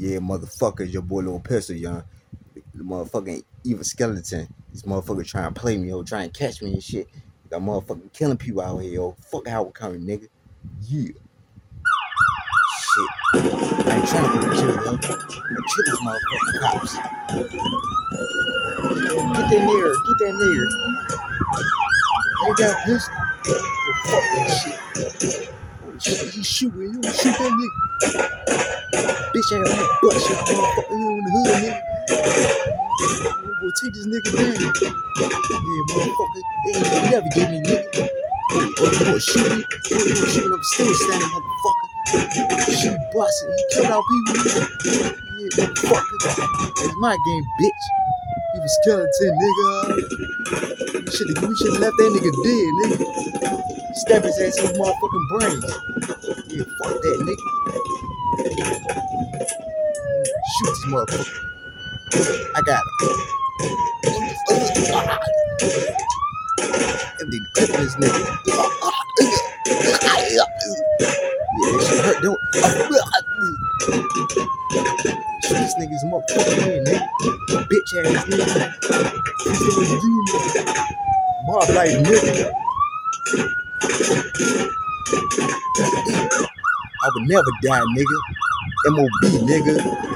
Yeah, motherfuckers, your boy Lil Pistol, young. The motherfucking evil skeleton. This motherfucker trying to play me, yo, trying to catch me and shit. Got motherfucking killing people out here, yo. Fuck Howard County, nigga. Yeah. Shit. I ain't trying to put a kill, yo. I kill these motherfucking cops. Get that near, get that near. They got. Yo, fuck that shit. Oh shit, he shooting, you shoot that nigga. Bitch ass motherfucker in the hood, nigga. I'm take this nigga down. Yeah, motherfucker, they ain't gonna never get me, nigga. Oh, you gonna shoot me? Oh, you gonna shoot me up still standing, motherfucker. Shoot busting, he killed out people. Yeah, motherfucker. That's my game, bitch. You a skeleton, nigga. We should we should left that nigga dead, nigga. Stab his ass in his motherfucking brains. Yeah, fuck that, nigga. Shoot this motherfucker. I got him. Them nigga clipping this nigga. Yeah, that shit hurt, don't. Shoot this nigga's motherfucking head, nigga. Bitch ass nigga. This you, nigga. Mob like nigga. I would never die, nigga. MOB, nigga.